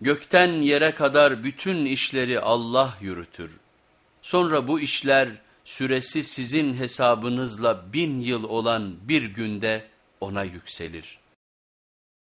Gökten yere kadar bütün işleri Allah yürütür. Sonra bu işler süresi sizin hesabınızla bin yıl olan bir günde ona yükselir.